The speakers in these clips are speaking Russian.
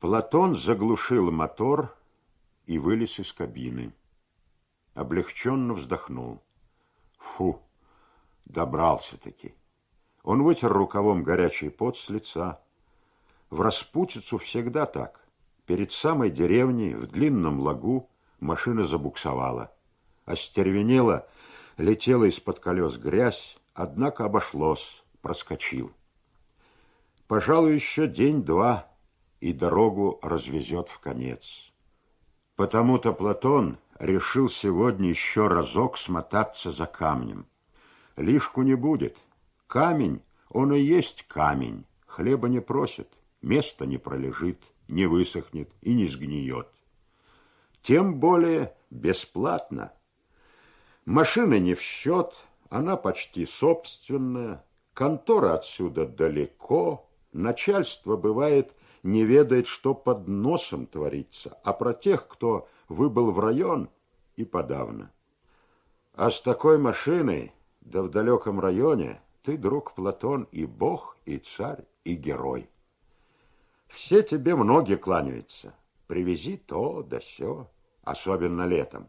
Платон заглушил мотор и вылез из кабины. Облегченно вздохнул. Фу, добрался-таки. Он вытер рукавом горячий пот с лица. В распутицу всегда так. Перед самой деревней, в длинном лагу, машина забуксовала. Остервенела, летела из-под колес грязь, однако обошлось, проскочил. Пожалуй, еще день-два, и дорогу развезет в конец. Потому-то Платон решил сегодня еще разок смотаться за камнем. Лишку не будет. Камень, он и есть камень. Хлеба не просит, места не пролежит, не высохнет и не сгниет. Тем более бесплатно. Машина не в счет, она почти собственная, контора отсюда далеко, начальство бывает не ведает, что под носом творится, а про тех, кто выбыл в район, и подавно. А с такой машиной, да в далеком районе, ты, друг Платон, и бог, и царь, и герой. Все тебе в ноги кланяются. Привези то да сё, особенно летом.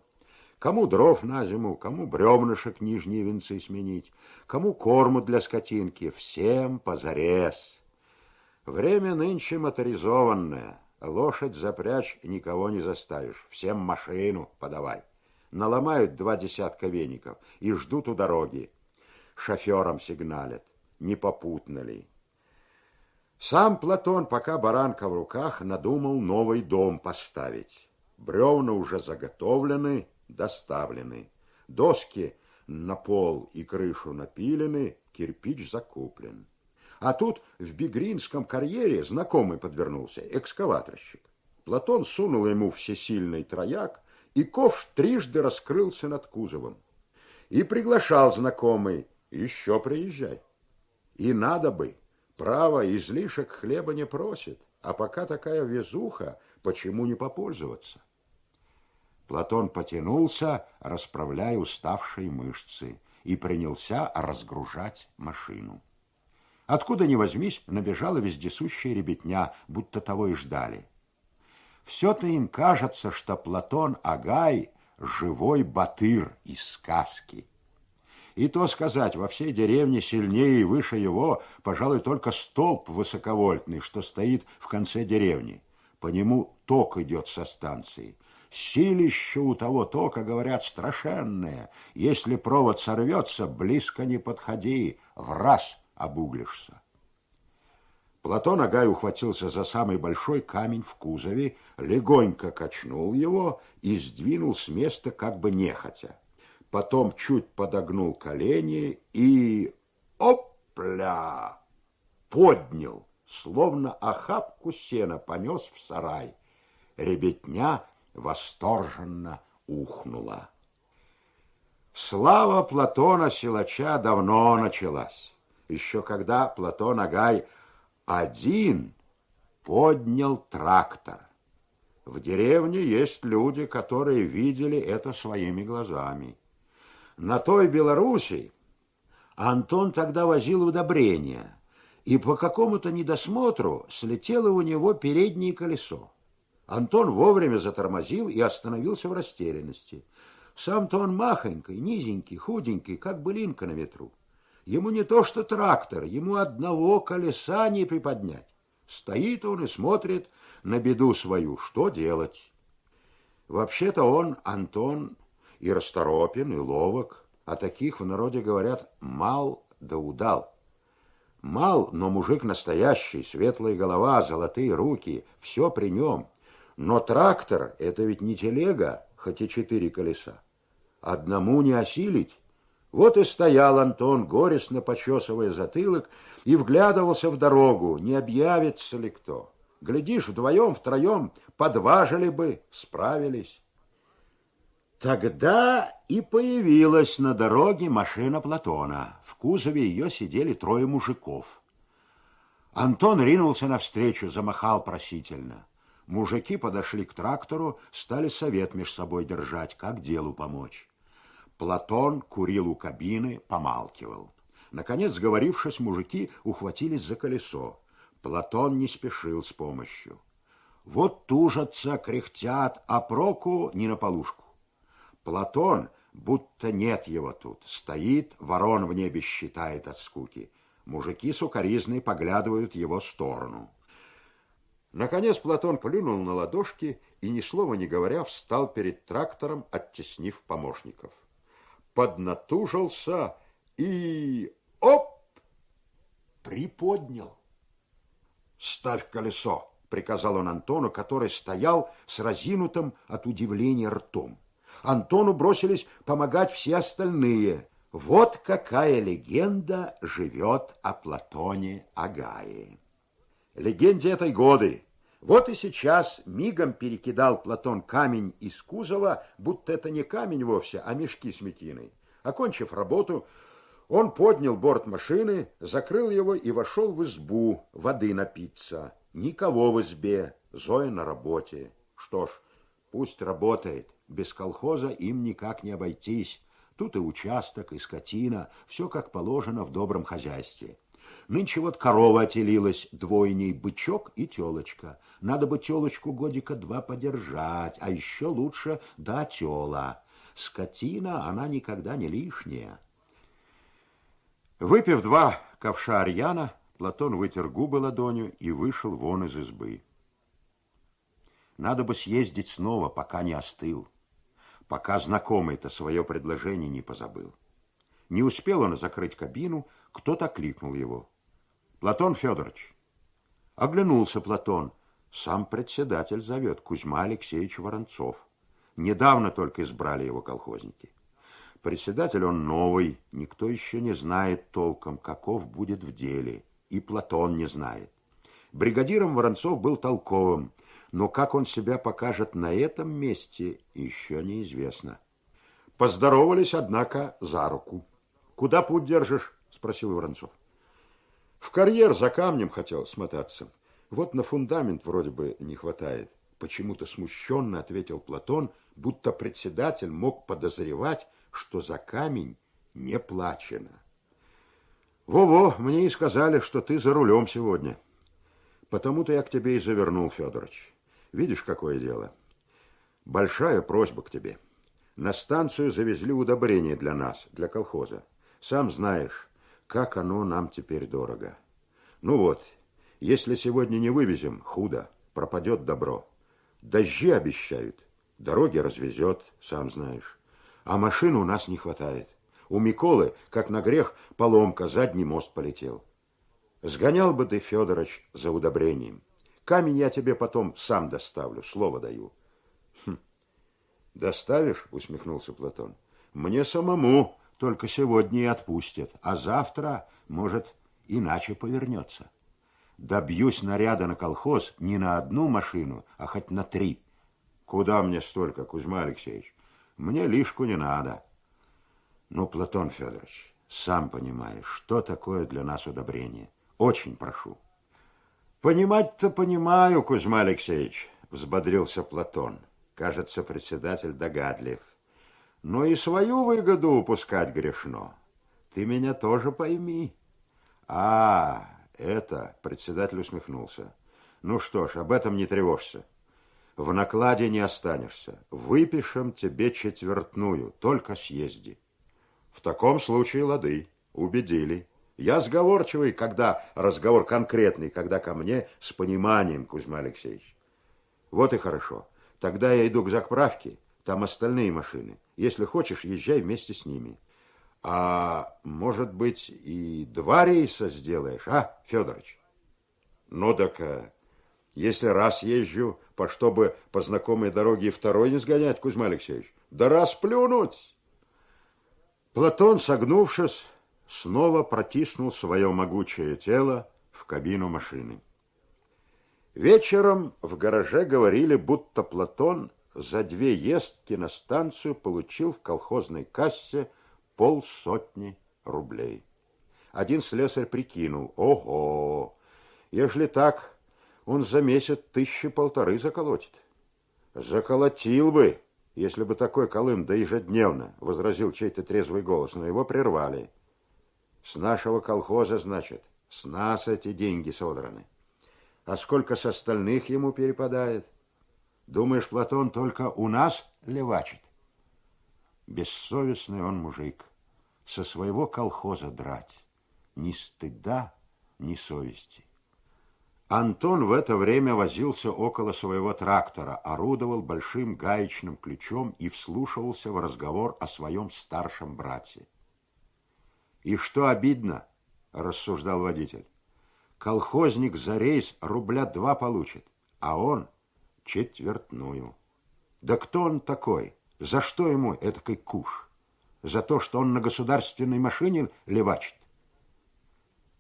Кому дров на зиму, кому бревнышек нижние венцы сменить, кому корму для скотинки, всем позарез. Время нынче моторизованное, лошадь запрячь никого не заставишь, всем машину подавай. Наломают два десятка веников и ждут у дороги. Шоферам сигналят, не попутно ли. Сам Платон, пока баранка в руках, надумал новый дом поставить. Бревна уже заготовлены, доставлены. Доски на пол и крышу напилены, кирпич закуплен. А тут в Бигринском карьере знакомый подвернулся, экскаваторщик. Платон сунул ему всесильный трояк, и ковш трижды раскрылся над кузовом. И приглашал знакомый, еще приезжай. И надо бы, право, излишек хлеба не просит, а пока такая везуха, почему не попользоваться? Платон потянулся, расправляя уставшие мышцы, и принялся разгружать машину. Откуда ни возьмись, набежала вездесущая ребятня, будто того и ждали. Все-то им кажется, что Платон Агай – живой батыр из сказки. И то сказать, во всей деревне сильнее и выше его, пожалуй, только столб высоковольтный, что стоит в конце деревни. По нему ток идет со станции. Силище у того тока, говорят, страшенное. Если провод сорвется, близко не подходи, в раз обуглишься. Платон Агай ухватился за самый большой камень в кузове, легонько качнул его и сдвинул с места как бы нехотя. Потом чуть подогнул колени и... Опля! Поднял, словно охапку сена понес в сарай. Ребятня восторженно ухнула. Слава Платона Силача давно началась еще когда Платон Агай один поднял трактор. В деревне есть люди, которые видели это своими глазами. На той Белоруссии Антон тогда возил удобрения, и по какому-то недосмотру слетело у него переднее колесо. Антон вовремя затормозил и остановился в растерянности. Сам-то он махонький, низенький, худенький, как былинка на ветру. Ему не то что трактор, ему одного колеса не приподнять. Стоит он и смотрит на беду свою, что делать. Вообще-то он, Антон, и расторопен, и ловок, а таких в народе говорят «мал да удал». Мал, но мужик настоящий, светлая голова, золотые руки, все при нем. Но трактор – это ведь не телега, хоть и четыре колеса. Одному не осилить, вот и стоял Антон, горестно почесывая затылок, и вглядывался в дорогу, не объявится ли кто. Глядишь, вдвоем, втроем подважили бы, справились. Тогда и появилась на дороге машина Платона. В кузове ее сидели трое мужиков. Антон ринулся навстречу, замахал просительно. Мужики подошли к трактору, стали совет между собой держать, как делу помочь. Платон курил у кабины, помалкивал. Наконец, сговорившись, мужики ухватились за колесо. Платон не спешил с помощью. Вот тужатся, кряхтят, а проку не на полушку. Платон, будто нет его тут, стоит, ворон в небе считает от скуки. Мужики сукоризной поглядывают его сторону. Наконец Платон плюнул на ладошки и, ни слова не говоря, встал перед трактором, оттеснив помощников. Поднатужился и... Оп! Приподнял. «Ставь колесо!» — приказал он Антону, который стоял с разинутым от удивления ртом. Антону бросились помогать все остальные. Вот какая легенда живет о Платоне Агае. Легенде этой годы. Вот и сейчас мигом перекидал Платон камень из кузова, будто это не камень вовсе, а мешки с мекиной. Окончив работу, он поднял борт машины, закрыл его и вошел в избу воды напиться. Никого в избе, Зоя на работе. Что ж, пусть работает, без колхоза им никак не обойтись. Тут и участок, и скотина, все как положено в добром хозяйстве. Нынче вот корова отелилась, двойней бычок и телочка. Надо бы телочку годика два подержать, а еще лучше да тела. Скотина, она никогда не лишняя. Выпив два ковша арьяна, Платон вытер губы ладонью и вышел вон из избы. Надо бы съездить снова, пока не остыл, пока знакомый-то свое предложение не позабыл. Не успел он закрыть кабину, кто-то кликнул его. Платон Федорович. Оглянулся Платон. Сам председатель зовет, Кузьма Алексеевич Воронцов. Недавно только избрали его колхозники. Председатель он новый, никто еще не знает толком, каков будет в деле. И Платон не знает. Бригадиром Воронцов был толковым, но как он себя покажет на этом месте, еще неизвестно. Поздоровались, однако, за руку. «Куда путь держишь?» – спросил Воронцов. В карьер за камнем хотел смотаться. Вот на фундамент вроде бы не хватает. Почему-то смущенно ответил Платон, будто председатель мог подозревать, что за камень не плачено. Во-во, мне и сказали, что ты за рулем сегодня. Потому-то я к тебе и завернул, Федорович. Видишь, какое дело? Большая просьба к тебе. На станцию завезли удобрение для нас, для колхоза. Сам знаешь, как оно нам теперь дорого. Ну вот, если сегодня не вывезем, худо, пропадет добро. Дожди обещают, дороги развезет, сам знаешь. А машин у нас не хватает. У Миколы, как на грех, поломка, задний мост полетел. Сгонял бы ты, Федорович, за удобрением. Камень я тебе потом сам доставлю, слово даю. Хм. Доставишь? Усмехнулся Платон. Мне самому только сегодня и отпустят, а завтра, может, иначе повернется. Добьюсь наряда на колхоз не на одну машину, а хоть на три. Куда мне столько, Кузьма Алексеевич? Мне лишку не надо. Ну, Платон Федорович, сам понимаешь, что такое для нас удобрение. Очень прошу. Понимать-то понимаю, Кузьма Алексеевич, взбодрился Платон. Кажется, председатель догадлив но и свою выгоду упускать грешно. Ты меня тоже пойми. А, это, председатель усмехнулся. Ну что ж, об этом не тревожься. В накладе не останешься. Выпишем тебе четвертную, только съезди. В таком случае лады, убедили. Я сговорчивый, когда разговор конкретный, когда ко мне с пониманием, Кузьма Алексеевич. Вот и хорошо. Тогда я иду к заправке, там остальные машины. Если хочешь, езжай вместе с ними. А может быть, и два рейса сделаешь, а, Федорович? Ну так, а, если раз езжу, по чтобы по знакомой дороге и второй не сгонять, Кузьма Алексеевич, да раз плюнуть. Платон, согнувшись, снова протиснул свое могучее тело в кабину машины. Вечером в гараже говорили, будто Платон за две ездки на станцию получил в колхозной кассе полсотни рублей. Один слесарь прикинул, ого, ежели так, он за месяц тысячи полторы заколотит. Заколотил бы, если бы такой колым да ежедневно, возразил чей-то трезвый голос, но его прервали. С нашего колхоза, значит, с нас эти деньги содраны. А сколько с остальных ему перепадает? Думаешь, Платон только у нас левачит? Бессовестный он мужик. Со своего колхоза драть. Ни стыда, ни совести. Антон в это время возился около своего трактора, орудовал большим гаечным ключом и вслушивался в разговор о своем старшем брате. «И что обидно?» – рассуждал водитель. «Колхозник за рейс рубля два получит, а он четвертную. Да кто он такой? За что ему этакой куш? За то, что он на государственной машине левачит?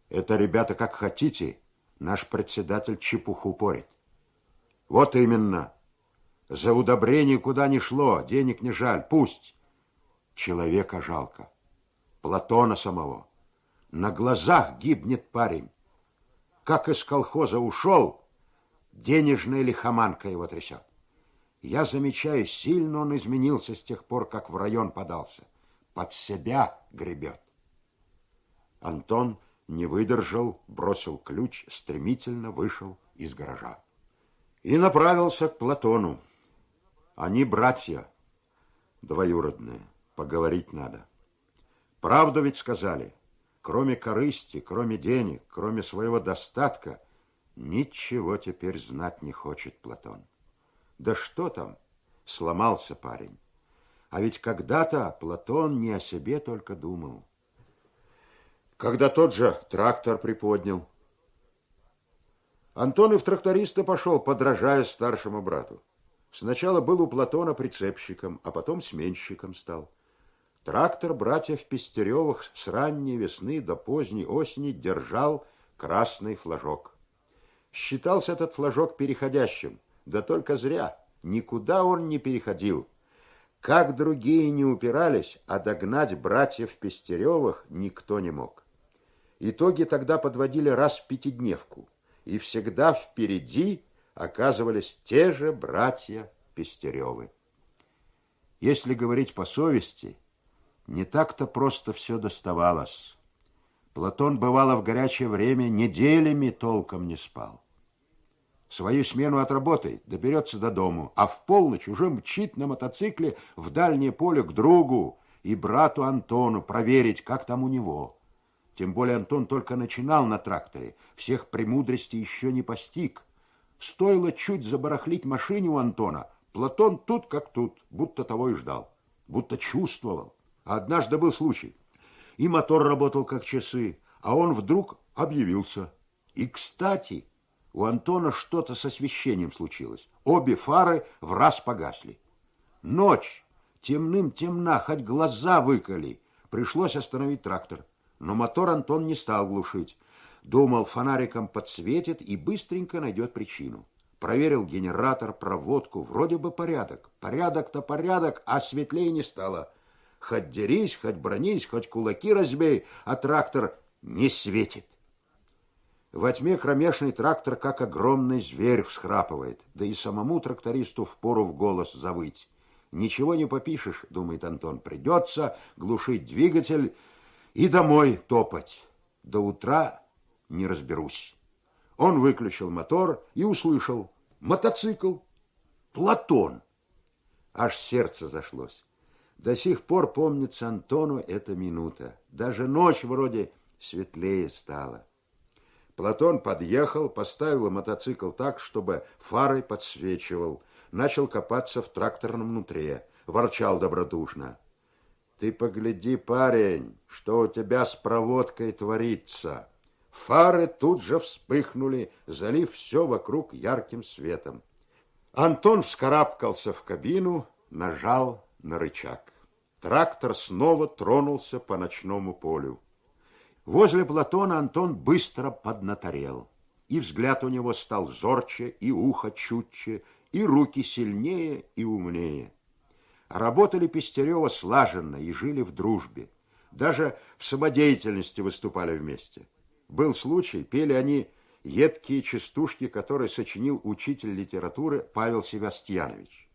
Это, ребята, как хотите – Наш председатель чепуху порит. Вот именно. За удобрение куда ни шло, денег не жаль, пусть. Человека жалко. Платона самого. На глазах гибнет парень. Как из колхоза ушел, денежная лихоманка его трясет. Я замечаю, сильно он изменился с тех пор, как в район подался. Под себя гребет. Антон не выдержал, бросил ключ, стремительно вышел из гаража. И направился к Платону. Они братья, двоюродные, поговорить надо. Правду ведь сказали, кроме корысти, кроме денег, кроме своего достатка, ничего теперь знать не хочет Платон. Да что там, сломался парень. А ведь когда-то Платон не о себе только думал когда тот же трактор приподнял. Антон и в тракториста пошел, подражая старшему брату. Сначала был у Платона прицепщиком, а потом сменщиком стал. Трактор братьев Пестеревых с ранней весны до поздней осени держал красный флажок. Считался этот флажок переходящим, да только зря. Никуда он не переходил. Как другие не упирались, а догнать братьев Пестеревых никто не мог. Итоги тогда подводили раз в пятидневку, и всегда впереди оказывались те же братья Пестеревы. Если говорить по совести, не так-то просто все доставалось. Платон, бывало, в горячее время неделями толком не спал. Свою смену отработает, доберется до дому, а в полночь уже мчит на мотоцикле в дальнее поле к другу и брату Антону проверить, как там у него – тем более Антон только начинал на тракторе, всех премудростей еще не постиг. Стоило чуть забарахлить машине у Антона, Платон тут как тут, будто того и ждал, будто чувствовал. Однажды был случай. И мотор работал как часы, а он вдруг объявился. И, кстати, у Антона что-то с освещением случилось. Обе фары в раз погасли. Ночь, темным темна, хоть глаза выколи. Пришлось остановить трактор. Но мотор Антон не стал глушить. Думал, фонариком подсветит и быстренько найдет причину. Проверил генератор, проводку. Вроде бы порядок. Порядок-то порядок, а светлее не стало. Хоть дерись, хоть бронись, хоть кулаки разбей, а трактор не светит. Во тьме кромешный трактор, как огромный зверь, всхрапывает. Да и самому трактористу впору в голос завыть. Ничего не попишешь, думает Антон. Придется глушить двигатель и домой топать. До утра не разберусь. Он выключил мотор и услышал мотоцикл. Платон. Аж сердце зашлось. До сих пор помнится Антону эта минута. Даже ночь вроде светлее стала. Платон подъехал, поставил мотоцикл так, чтобы фарой подсвечивал. Начал копаться в тракторном внутри. Ворчал добродушно. Ты погляди, парень, что у тебя с проводкой творится. Фары тут же вспыхнули, залив все вокруг ярким светом. Антон вскарабкался в кабину, нажал на рычаг. Трактор снова тронулся по ночному полю. Возле Платона Антон быстро поднаторел. И взгляд у него стал зорче, и ухо чутче, и руки сильнее и умнее. Работали Пестерева слаженно и жили в дружбе. Даже в самодеятельности выступали вместе. Был случай, пели они едкие частушки, которые сочинил учитель литературы Павел Севастьянович.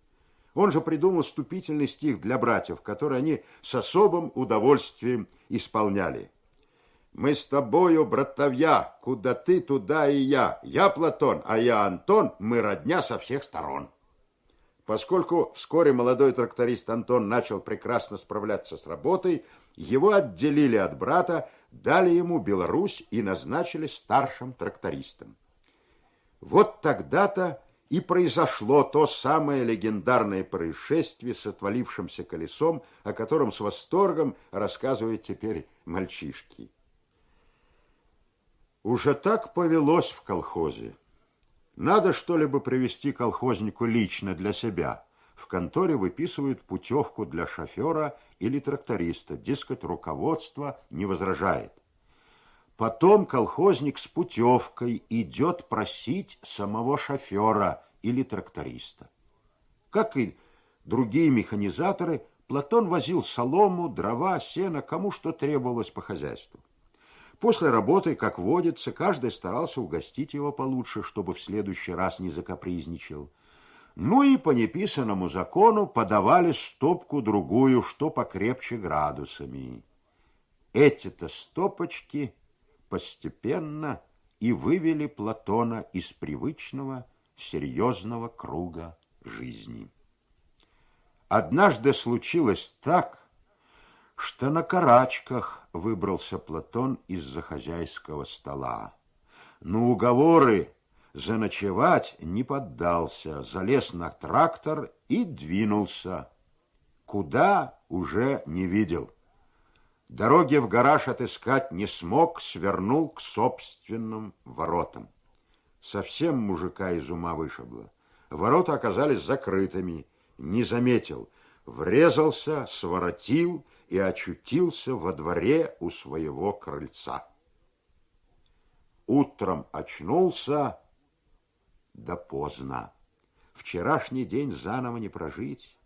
Он же придумал вступительный стих для братьев, который они с особым удовольствием исполняли. Мы с тобою, братовья, куда ты, туда и я. Я Платон, а я Антон, мы родня со всех сторон. Поскольку вскоре молодой тракторист Антон начал прекрасно справляться с работой, его отделили от брата, дали ему Беларусь и назначили старшим трактористом. Вот тогда-то и произошло то самое легендарное происшествие с отвалившимся колесом, о котором с восторгом рассказывают теперь мальчишки. Уже так повелось в колхозе. Надо что-либо привезти колхознику лично для себя. В конторе выписывают путевку для шофера или тракториста. Дескать, руководство не возражает. Потом колхозник с путевкой идет просить самого шофера или тракториста. Как и другие механизаторы, Платон возил солому, дрова, сено, кому что требовалось по хозяйству. После работы, как водится, каждый старался угостить его получше, чтобы в следующий раз не закапризничал. Ну и по неписанному закону подавали стопку-другую, что покрепче градусами. Эти-то стопочки постепенно и вывели Платона из привычного серьезного круга жизни. Однажды случилось так, что на карачках выбрался Платон из-за хозяйского стола. Но уговоры заночевать не поддался, залез на трактор и двинулся. Куда уже не видел. Дороги в гараж отыскать не смог, свернул к собственным воротам. Совсем мужика из ума вышибло. Ворота оказались закрытыми, не заметил. Врезался, своротил и очутился во дворе у своего крыльца. Утром очнулся, да поздно. Вчерашний день заново не прожить.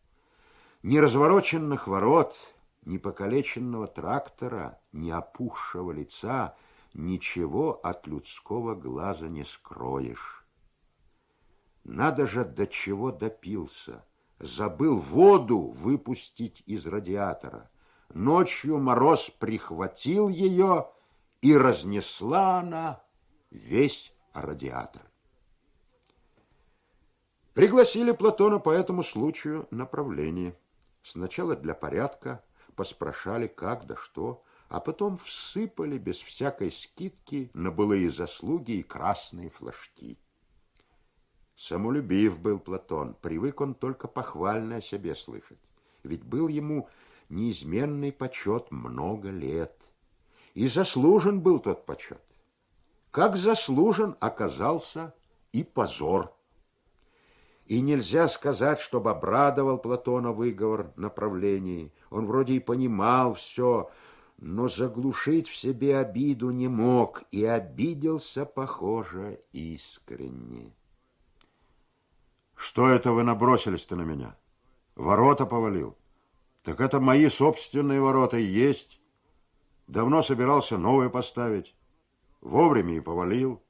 Ни развороченных ворот, ни покалеченного трактора, ни опухшего лица, ничего от людского глаза не скроешь. Надо же, до чего допился. Забыл воду выпустить из радиатора. Ночью мороз прихватил ее, и разнесла она весь радиатор. Пригласили Платона по этому случаю на правление. Сначала для порядка поспрашали, как да что, а потом всыпали без всякой скидки на былые заслуги и красные флажки. Самолюбив был Платон, привык он только похвально о себе слышать, ведь был ему неизменный почет много лет. И заслужен был тот почет. Как заслужен оказался и позор. И нельзя сказать, чтобы обрадовал Платона выговор направлений. Он вроде и понимал все, но заглушить в себе обиду не мог и обиделся, похоже, искренне. Что это вы набросились-то на меня? Ворота повалил. Так это мои собственные ворота и есть. Давно собирался новые поставить. Вовремя и повалил.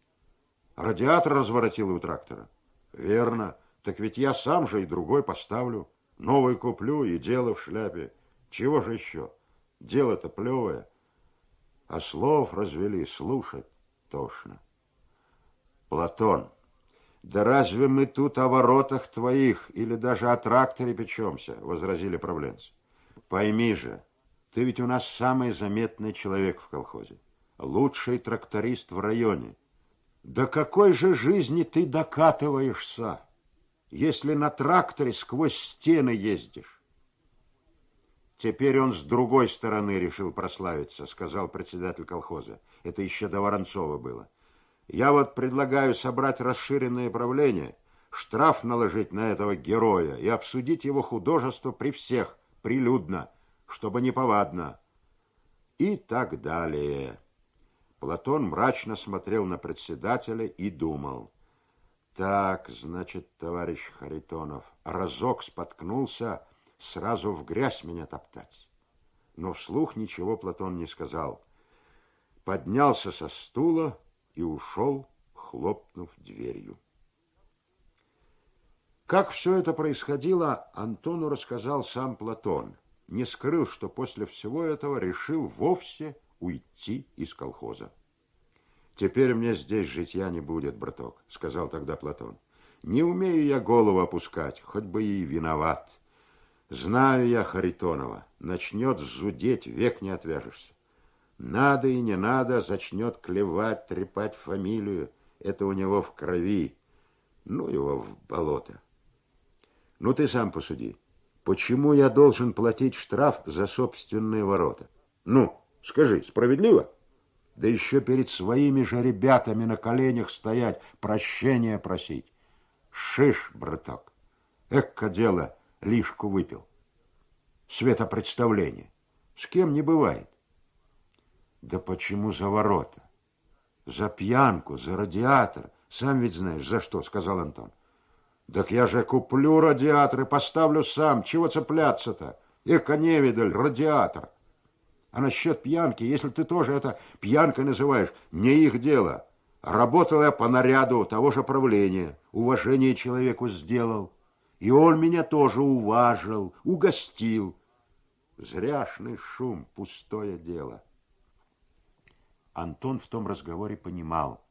Радиатор разворотил у трактора. Верно. Так ведь я сам же и другой поставлю. Новый куплю и дело в шляпе. Чего же еще? Дело-то плевое. А слов развели, слушать тошно. Платон, да разве мы тут о воротах твоих или даже о тракторе печемся, возразили правленцы. Пойми же, ты ведь у нас самый заметный человек в колхозе. Лучший тракторист в районе. До какой же жизни ты докатываешься, если на тракторе сквозь стены ездишь? Теперь он с другой стороны решил прославиться, сказал председатель колхоза. Это еще до Воронцова было. Я вот предлагаю собрать расширенное правление, штраф наложить на этого героя и обсудить его художество при всех, прилюдно, чтобы не повадно. И так далее. Платон мрачно смотрел на председателя и думал. Так, значит, товарищ Харитонов, разок споткнулся, сразу в грязь меня топтать. Но вслух ничего Платон не сказал. Поднялся со стула и ушел, хлопнув дверью. Как все это происходило, Антону рассказал сам Платон. Не скрыл, что после всего этого решил вовсе уйти из колхоза. «Теперь мне здесь житья не будет, браток», — сказал тогда Платон. «Не умею я голову опускать, хоть бы и виноват. Знаю я Харитонова, начнет зудеть, век не отвяжешься. Надо и не надо, зачнет клевать, трепать фамилию. Это у него в крови. Ну его в болото. Ну ты сам посуди. Почему я должен платить штраф за собственные ворота? Ну, скажи, справедливо? Да еще перед своими же ребятами на коленях стоять, прощения просить. Шиш, браток. Эка дело, лишку выпил. Светопредставление. С кем не бывает. Да почему за ворота? За пьянку, за радиатор. Сам ведь знаешь, за что, сказал Антон. Так я же куплю радиатор и поставлю сам. Чего цепляться-то? Эка невидаль, радиатор. А насчет пьянки, если ты тоже это пьянкой называешь, не их дело. Работал я по наряду того же правления, уважение человеку сделал. И он меня тоже уважил, угостил. Зряшный шум, пустое дело. Антон в том разговоре понимал,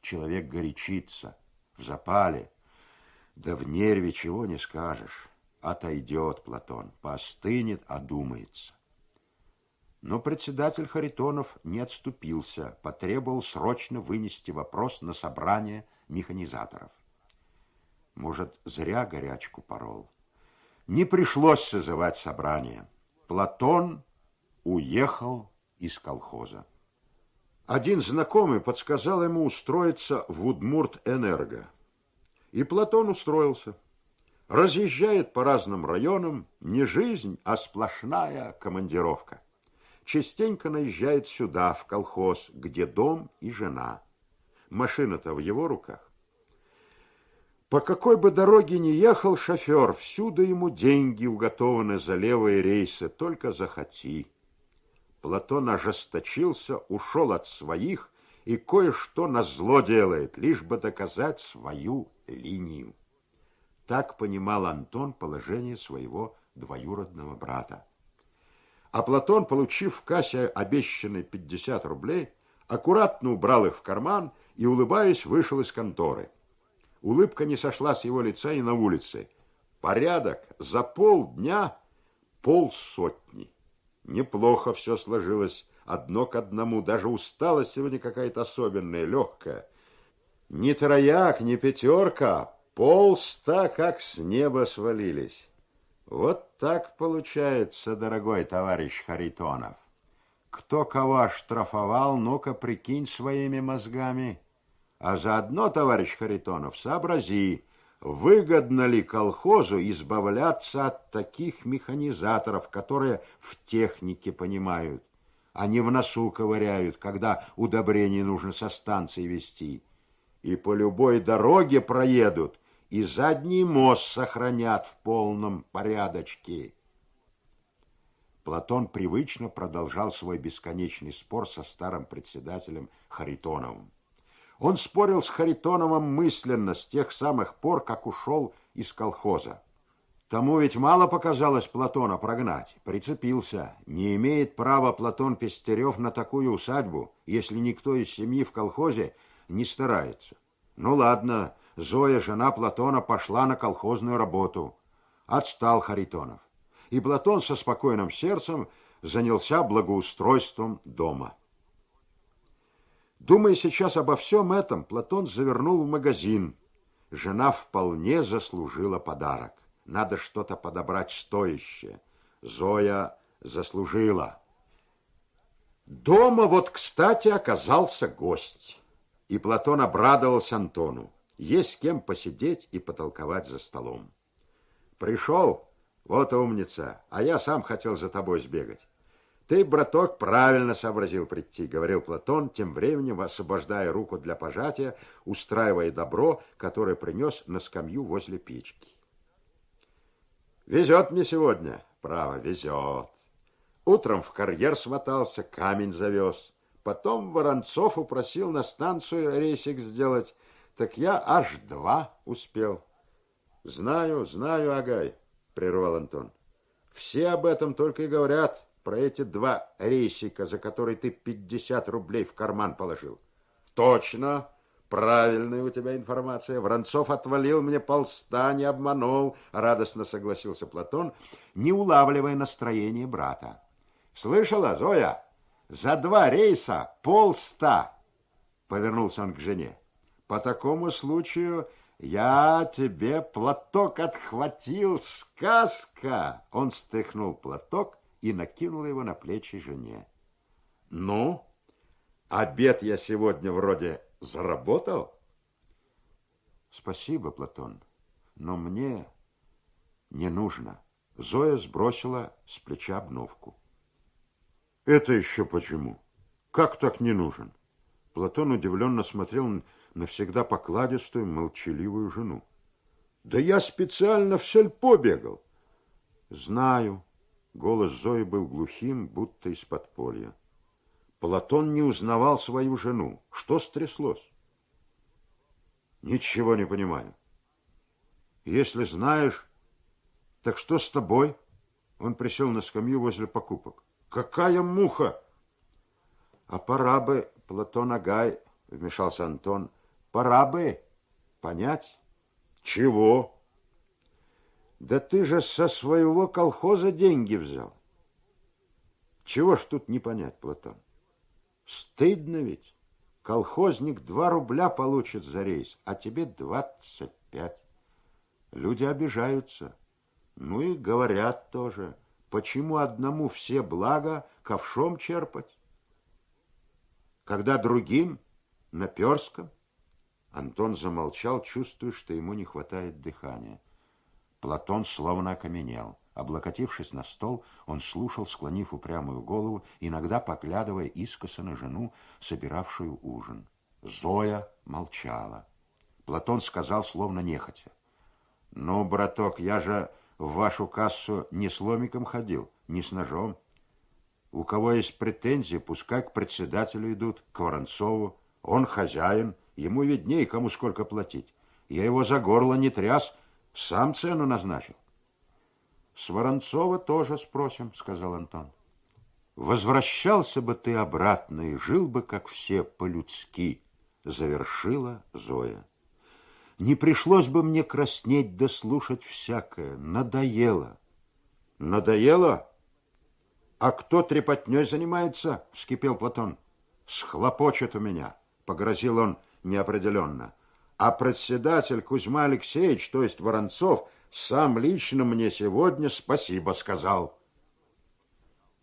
человек горячится, в запале. Да в нерве чего не скажешь. Отойдет Платон, поостынет, одумается. Но председатель Харитонов не отступился, потребовал срочно вынести вопрос на собрание механизаторов. Может, зря горячку порол. Не пришлось созывать собрание. Платон уехал из колхоза. Один знакомый подсказал ему устроиться в Удмурт-Энерго. И Платон устроился. Разъезжает по разным районам, не жизнь, а сплошная командировка. Частенько наезжает сюда, в колхоз, где дом и жена. Машина-то в его руках. По какой бы дороге ни ехал шофер, всюду ему деньги уготованы за левые рейсы, только захоти. Платон ожесточился, ушел от своих и кое-что на зло делает, лишь бы доказать свою линию. Так понимал Антон положение своего двоюродного брата. А Платон, получив в кассе обещанные 50 рублей, аккуратно убрал их в карман и, улыбаясь, вышел из конторы. Улыбка не сошла с его лица и на улице. Порядок за полдня полсотни. Неплохо все сложилось, одно к одному. Даже усталость сегодня какая-то особенная, легкая. Ни трояк, ни пятерка, полста как с неба свалились. Вот так получается, дорогой товарищ Харитонов. Кто кого штрафовал, ну-ка прикинь своими мозгами. А заодно, товарищ Харитонов, сообрази, Выгодно ли колхозу избавляться от таких механизаторов, которые в технике понимают, а не в носу ковыряют, когда удобрение нужно со станции вести, и по любой дороге проедут, и задний мост сохранят в полном порядочке. Платон привычно продолжал свой бесконечный спор со старым председателем Харитоновым. Он спорил с Харитоновым мысленно с тех самых пор, как ушел из колхоза. Тому ведь мало показалось Платона прогнать. Прицепился. Не имеет права Платон Пестерев на такую усадьбу, если никто из семьи в колхозе не старается. Ну ладно, Зоя, жена Платона, пошла на колхозную работу. Отстал Харитонов. И Платон со спокойным сердцем занялся благоустройством дома. Думая сейчас обо всем этом, Платон завернул в магазин. Жена вполне заслужила подарок. Надо что-то подобрать стоящее. Зоя заслужила. Дома вот, кстати, оказался гость. И Платон обрадовался Антону. Есть с кем посидеть и потолковать за столом. Пришел? Вот умница. А я сам хотел за тобой сбегать. Ты, браток, правильно сообразил прийти, говорил Платон, тем временем освобождая руку для пожатия, устраивая добро, которое принес на скамью возле печки. Везет мне сегодня, право, везет. Утром в карьер смотался, камень завез. Потом Воронцов упросил на станцию рейсик сделать, так я аж два успел. Знаю, знаю, Агай, прервал Антон. Все об этом только и говорят. про эти два рейсика, за которые ты 50 рублей в карман положил? Точно. Правильная у тебя информация. Воронцов отвалил мне полста, не обманул, радостно согласился Платон, не улавливая настроение брата. Слышала, Зоя? За два рейса полста. Повернулся он к жене. По такому случаю я тебе платок отхватил, сказка. Он стряхнул платок и накинул его на плечи жене. Ну, обед я сегодня вроде заработал? Спасибо, Платон, но мне не нужно. Зоя сбросила с плеча обновку. Это еще почему? Как так не нужен? Платон удивленно смотрел на всегда покладистую, молчаливую жену. Да я специально в сельпо бегал. Знаю. Голос Зои был глухим, будто из подполья. Платон не узнавал свою жену. Что стряслось? Ничего не понимаю. Если знаешь, так что с тобой? Он присел на скамью возле покупок. Какая муха! А пора бы, Платон Агай, вмешался Антон, пора бы понять. Чего? Да ты же со своего колхоза деньги взял. Чего ж тут не понять, Платон? Стыдно ведь. Колхозник два рубля получит за рейс, а тебе двадцать пять. Люди обижаются. Ну и говорят тоже, почему одному все блага ковшом черпать, когда другим наперском. Антон замолчал, чувствуя, что ему не хватает дыхания. Платон словно окаменел. Облокотившись на стол, он слушал, склонив упрямую голову, иногда поглядывая искоса на жену, собиравшую ужин. Зоя молчала. Платон сказал, словно нехотя. «Ну, браток, я же в вашу кассу не с ломиком ходил, не с ножом. У кого есть претензии, пускай к председателю идут, к Воронцову. Он хозяин, ему виднее, кому сколько платить. Я его за горло не тряс, сам цену назначил. С Воронцова тоже спросим, сказал Антон. Возвращался бы ты обратно и жил бы, как все, по-людски, завершила Зоя. Не пришлось бы мне краснеть да слушать всякое. Надоело. Надоело? А кто трепотней занимается? Вскипел Платон. Схлопочет у меня, погрозил он неопределенно. А председатель Кузьма Алексеевич, то есть Воронцов, сам лично мне сегодня спасибо сказал.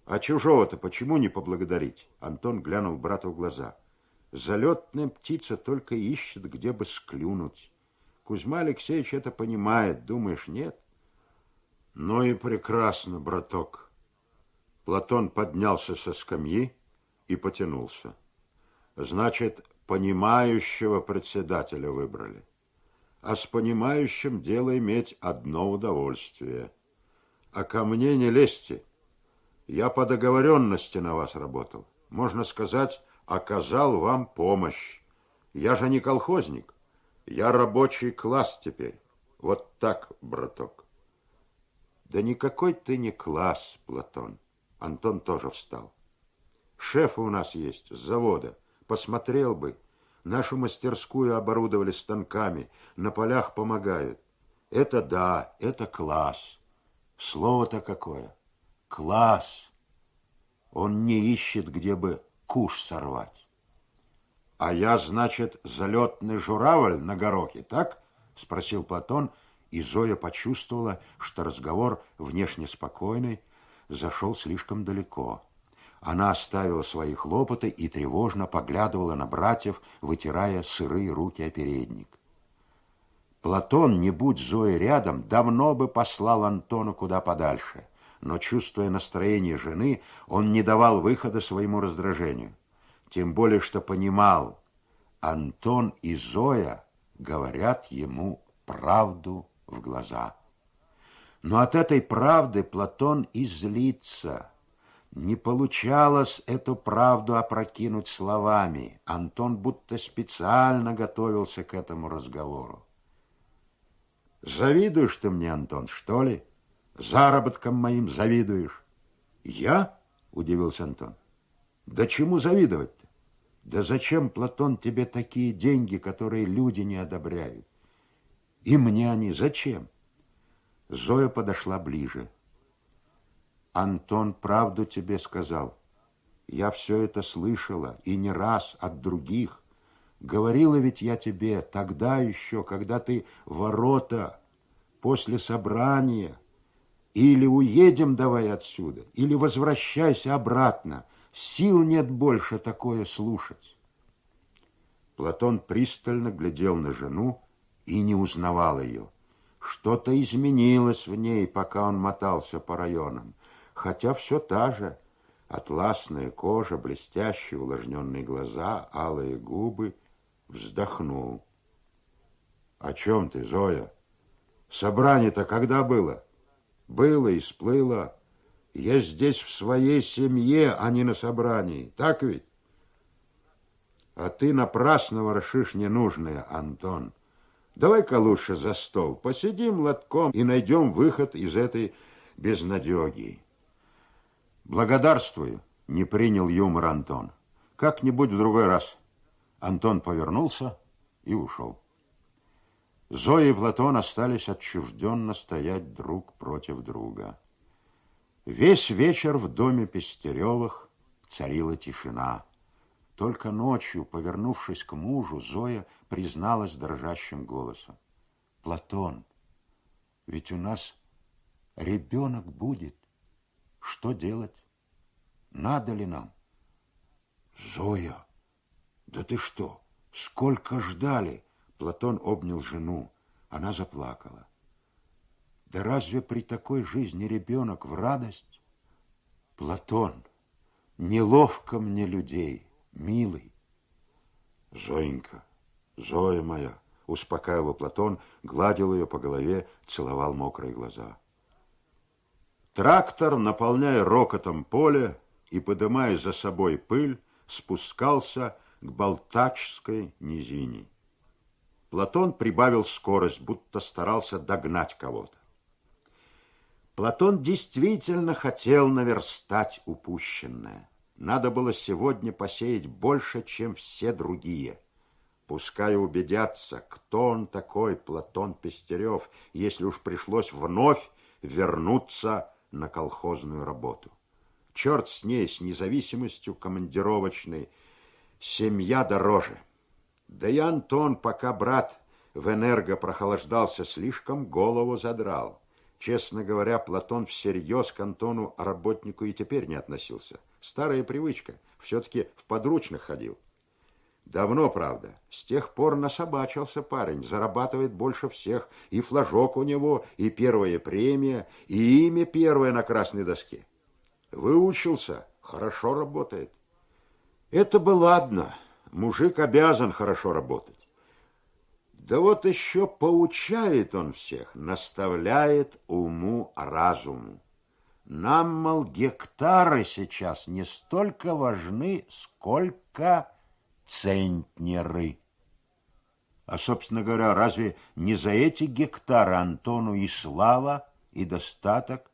А чужого-то почему не поблагодарить? Антон глянул брату в глаза. Залетная птица только ищет, где бы склюнуть. Кузьма Алексеевич это понимает, думаешь, нет? Ну и прекрасно, браток. Платон поднялся со скамьи и потянулся. Значит, понимающего председателя выбрали а с понимающим дело иметь одно удовольствие. А ко мне не лезьте. Я по договоренности на вас работал. Можно сказать, оказал вам помощь. Я же не колхозник. Я рабочий класс теперь. Вот так, браток. Да никакой ты не класс, Платон. Антон тоже встал. Шеф у нас есть с завода. Посмотрел бы, Нашу мастерскую оборудовали станками, на полях помогают. Это да, это класс. Слово-то какое. Класс. Он не ищет, где бы куш сорвать. А я, значит, залетный журавль на горохе, так? Спросил Платон, и Зоя почувствовала, что разговор, внешне спокойный, зашел слишком далеко. Она оставила свои хлопоты и тревожно поглядывала на братьев, вытирая сырые руки о передник. Платон, не будь Зои рядом, давно бы послал Антона куда подальше, но, чувствуя настроение жены, он не давал выхода своему раздражению. Тем более, что понимал, Антон и Зоя говорят ему правду в глаза. Но от этой правды Платон и злится – не получалось эту правду опрокинуть словами. Антон будто специально готовился к этому разговору. Завидуешь ты мне, Антон, что ли? Заработком моим завидуешь? Я? удивился Антон. Да чему завидовать-то? Да зачем, Платон, тебе такие деньги, которые люди не одобряют? И мне они зачем? Зоя подошла ближе. Антон правду тебе сказал. Я все это слышала, и не раз от других. Говорила ведь я тебе тогда еще, когда ты ворота после собрания. Или уедем давай отсюда, или возвращайся обратно. Сил нет больше такое слушать. Платон пристально глядел на жену и не узнавал ее. Что-то изменилось в ней, пока он мотался по районам, хотя все та же. Атласная кожа, блестящие увлажненные глаза, алые губы. Вздохнул. О чем ты, Зоя? Собрание-то когда было? Было и сплыло. Я здесь в своей семье, а не на собрании. Так ведь? А ты напрасно ворошишь ненужное, Антон. Давай-ка лучше за стол, посидим лотком и найдем выход из этой безнадеги. Благодарствую, не принял юмор Антон. Как-нибудь в другой раз. Антон повернулся и ушел. Зоя и Платон остались отчужденно стоять друг против друга. Весь вечер в доме Пестеревых царила тишина. Только ночью, повернувшись к мужу, Зоя призналась дрожащим голосом. «Платон, ведь у нас ребенок будет. Что делать? Надо ли нам?» «Зоя, да ты что, сколько ждали?» Платон обнял жену. Она заплакала. Да разве при такой жизни ребенок в радость? Платон, неловко мне людей, милый. Зоенька, Зоя моя, успокаивал Платон, гладил ее по голове, целовал мокрые глаза. Трактор, наполняя рокотом поле и подымая за собой пыль, спускался к Болтачской низине. Платон прибавил скорость, будто старался догнать кого-то. Платон действительно хотел наверстать упущенное. Надо было сегодня посеять больше, чем все другие. Пускай убедятся, кто он такой, Платон Пестерев, если уж пришлось вновь вернуться на колхозную работу. Черт с ней, с независимостью командировочной. Семья дороже. Да и Антон, пока брат в энерго прохлаждался, слишком голову задрал. Честно говоря, Платон всерьез к Антону работнику и теперь не относился. Старая привычка. Все-таки в подручных ходил. Давно, правда. С тех пор насобачился парень. Зарабатывает больше всех. И флажок у него, и первая премия, и имя первое на красной доске. Выучился. Хорошо работает. Это бы ладно. Мужик обязан хорошо работать. Да вот еще поучает он всех, наставляет уму разуму. Нам, мол, гектары сейчас не столько важны, сколько центнеры. А, собственно говоря, разве не за эти гектары Антону и слава, и достаток?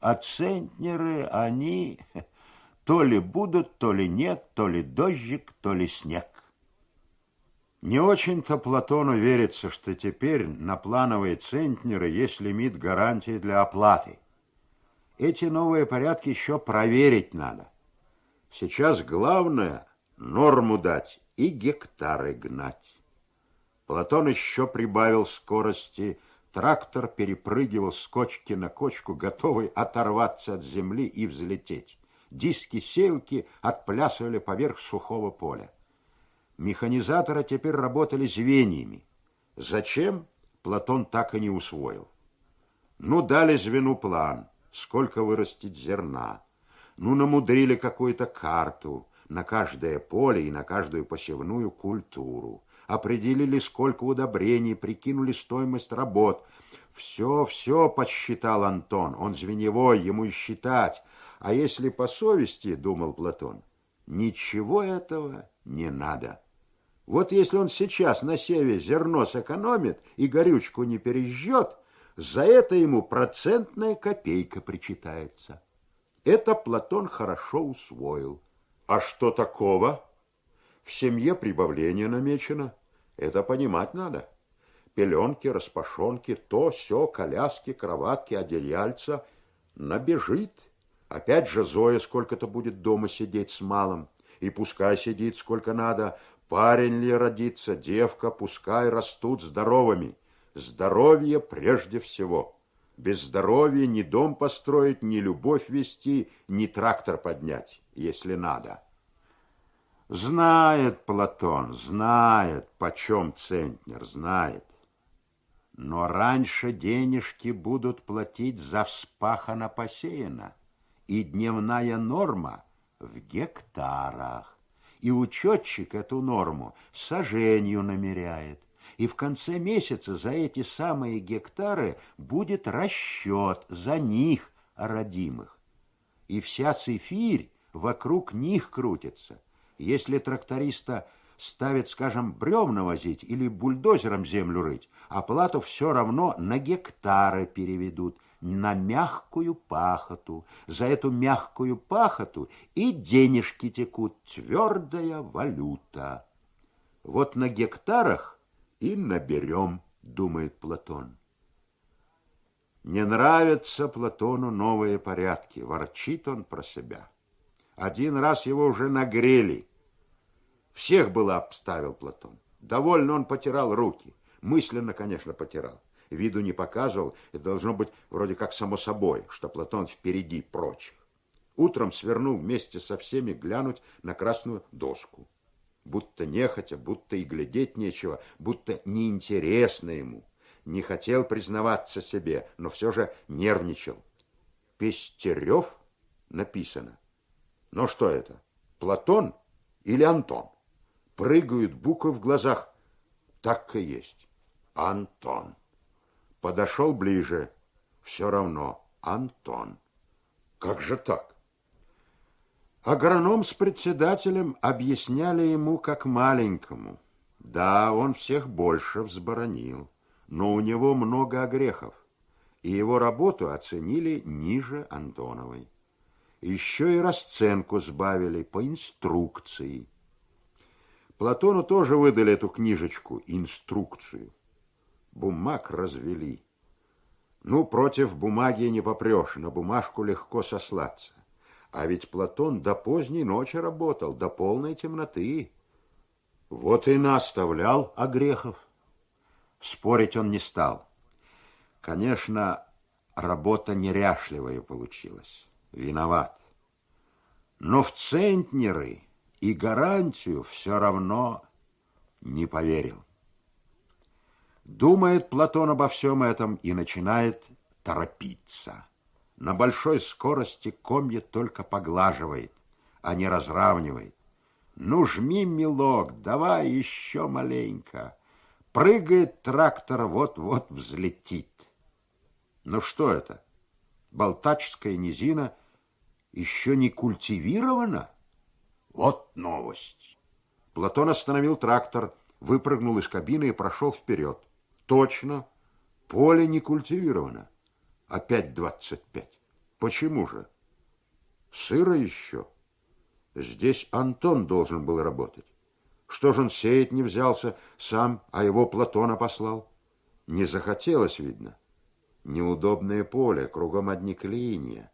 А центнеры, они то ли будут, то ли нет, то ли дождик, то ли снег. Не очень-то Платону верится, что теперь на плановые центнеры есть лимит гарантии для оплаты. Эти новые порядки еще проверить надо. Сейчас главное норму дать и гектары гнать. Платон еще прибавил скорости, трактор перепрыгивал с кочки на кочку, готовый оторваться от земли и взлететь. Диски-селки отплясывали поверх сухого поля. Механизаторы теперь работали звеньями. Зачем, Платон так и не усвоил. Ну, дали звену план, сколько вырастить зерна. Ну, намудрили какую-то карту на каждое поле и на каждую посевную культуру. Определили, сколько удобрений, прикинули стоимость работ. Все, все подсчитал Антон. Он звеневой, ему и считать. А если по совести, думал Платон, ничего этого не надо. Вот если он сейчас на севе зерно сэкономит и горючку не пережжет, за это ему процентная копейка причитается. Это Платон хорошо усвоил. А что такого? В семье прибавление намечено. Это понимать надо. Пеленки, распашонки, то, все, коляски, кроватки, одеяльца. Набежит. Опять же Зоя сколько-то будет дома сидеть с малым. И пускай сидит сколько надо. Парень ли родится, девка, пускай растут здоровыми. Здоровье прежде всего. Без здоровья ни дом построить, ни любовь вести, ни трактор поднять, если надо. Знает Платон, знает, почем центнер, знает. Но раньше денежки будут платить за вспахано посеяно, и дневная норма в гектарах. И учетчик эту норму саженью намеряет. И в конце месяца за эти самые гектары будет расчет за них, родимых. И вся цифирь вокруг них крутится. Если тракториста ставит, скажем, бревна возить или бульдозером землю рыть, оплату все равно на гектары переведут, на мягкую пахоту. За эту мягкую пахоту и денежки текут, твердая валюта. Вот на гектарах и наберем, думает Платон. Не нравятся Платону новые порядки, ворчит он про себя. Один раз его уже нагрели. Всех было обставил Платон. Довольно он потирал руки. Мысленно, конечно, потирал. Виду не показывал, это должно быть вроде как само собой, что Платон впереди прочих. Утром свернул вместе со всеми глянуть на красную доску. Будто нехотя, будто и глядеть нечего, будто неинтересно ему. Не хотел признаваться себе, но все же нервничал. Пестерев написано. Но что это? Платон или Антон? Прыгают буквы в глазах. Так и есть. Антон. Подошел ближе. Все равно. Антон. Как же так? Агроном с председателем объясняли ему как маленькому. Да, он всех больше взборонил, но у него много огрехов, и его работу оценили ниже Антоновой. Еще и расценку сбавили по инструкции. Платону тоже выдали эту книжечку, инструкцию. Бумаг развели. Ну, против бумаги не попрешь, на бумажку легко сослаться. А ведь Платон до поздней ночи работал, до полной темноты. Вот и наставлял Огрехов. Спорить он не стал. Конечно, работа неряшливая получилась виноват. Но в центнеры и гарантию все равно не поверил. Думает Платон обо всем этом и начинает торопиться. На большой скорости комья только поглаживает, а не разравнивает. Ну, жми, милок, давай еще маленько. Прыгает трактор, вот-вот взлетит. Ну, что это? Болтачская низина — еще не культивировано? Вот новость. Платон остановил трактор, выпрыгнул из кабины и прошел вперед. Точно, поле не культивировано. Опять двадцать пять. Почему же? Сыро еще. Здесь Антон должен был работать. Что же он сеять не взялся сам, а его Платона послал? Не захотелось, видно. Неудобное поле, кругом одни клинья.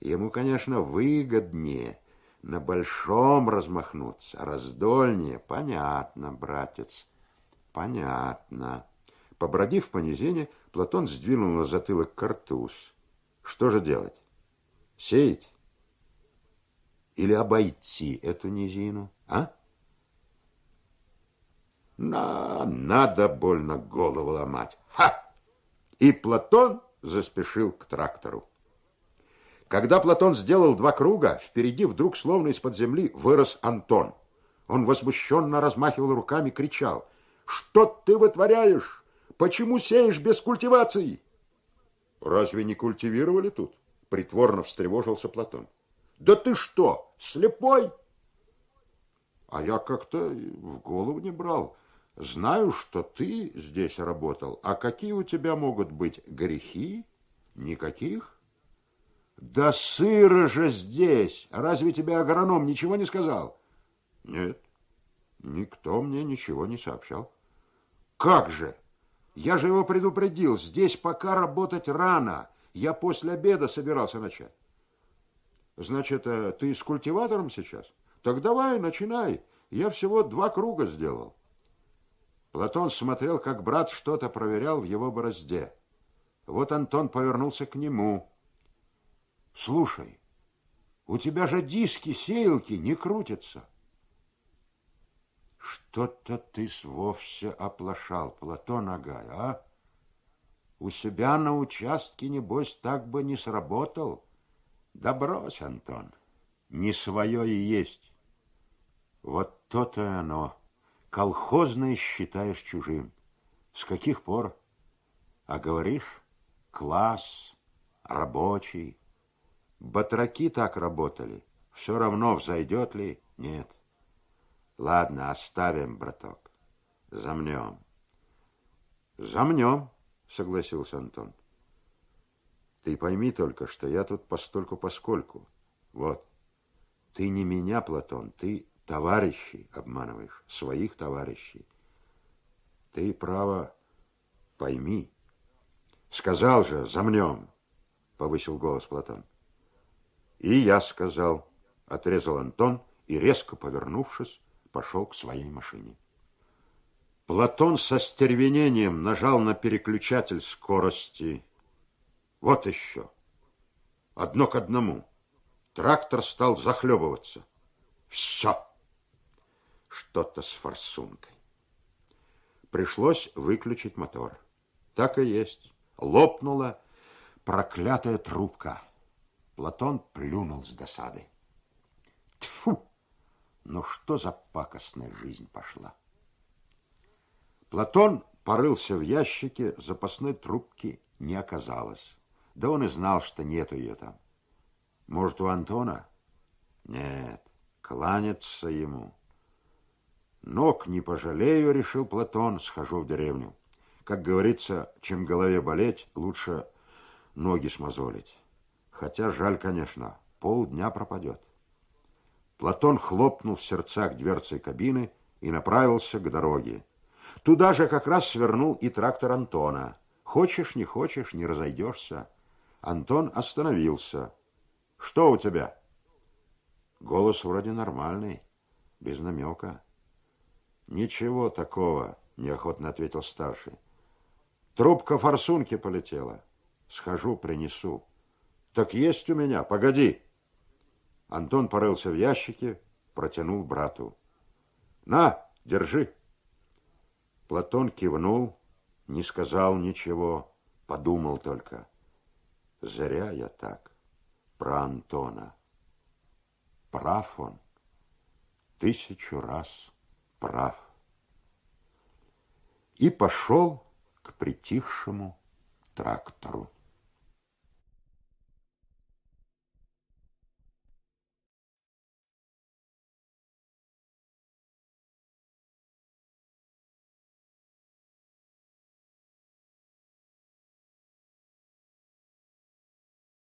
Ему, конечно, выгоднее на большом размахнуться, а раздольнее. Понятно, братец, понятно. Побродив по низине, Платон сдвинул на затылок картуз. Что же делать? Сеять? Или обойти эту низину, а? На, надо больно голову ломать. Ха! И Платон заспешил к трактору. Когда Платон сделал два круга, впереди вдруг, словно из-под земли, вырос Антон. Он возмущенно размахивал руками, кричал. «Что ты вытворяешь? Почему сеешь без культивации?» «Разве не культивировали тут?» Притворно встревожился Платон. «Да ты что, слепой?» «А я как-то в голову не брал. Знаю, что ты здесь работал. А какие у тебя могут быть грехи? Никаких?» Да сыро же здесь! Разве тебе агроном ничего не сказал? Нет, никто мне ничего не сообщал. Как же? Я же его предупредил, здесь пока работать рано. Я после обеда собирался начать. Значит, э, ты с культиватором сейчас? Так давай, начинай. Я всего два круга сделал. Платон смотрел, как брат что-то проверял в его борозде. Вот Антон повернулся к нему. Слушай, у тебя же диски, сеялки не крутятся. Что-то ты вовсе оплошал, Платон Агай, а? У себя на участке, небось, так бы не сработал. Да брось, Антон, не свое и есть. Вот то-то и оно. Колхозное считаешь чужим. С каких пор? А говоришь, класс, рабочий. Батраки так работали. Все равно, взойдет ли? Нет. Ладно, оставим, браток. Замнем. Замнем, согласился Антон. Ты пойми только, что я тут постольку-поскольку. Вот. Ты не меня, Платон, ты товарищей обманываешь, своих товарищей. Ты, право, пойми. Сказал же, замнем, повысил голос Платон. И я сказал, отрезал Антон и, резко повернувшись, пошел к своей машине. Платон со стервенением нажал на переключатель скорости. Вот еще. Одно к одному. Трактор стал захлебываться. Все. Что-то с форсункой. Пришлось выключить мотор. Так и есть. Лопнула проклятая трубка. Платон плюнул с досады. Тьфу! Ну что за пакостная жизнь пошла? Платон порылся в ящике, запасной трубки не оказалось. Да он и знал, что нету ее там. Может, у Антона? Нет, кланяться ему. Ног не пожалею, решил Платон, схожу в деревню. Как говорится, чем голове болеть, лучше ноги смазолить. Хотя жаль, конечно, полдня пропадет. Платон хлопнул в сердцах дверцей кабины и направился к дороге. Туда же как раз свернул и трактор Антона. Хочешь, не хочешь, не разойдешься. Антон остановился. Что у тебя? Голос вроде нормальный, без намека. Ничего такого, неохотно ответил старший. Трубка форсунки полетела. Схожу, принесу. Так есть у меня, погоди. Антон порылся в ящике, протянул брату. На, держи. Платон кивнул, не сказал ничего, подумал только. Зря я так про Антона. Прав он, тысячу раз прав. И пошел к притихшему трактору.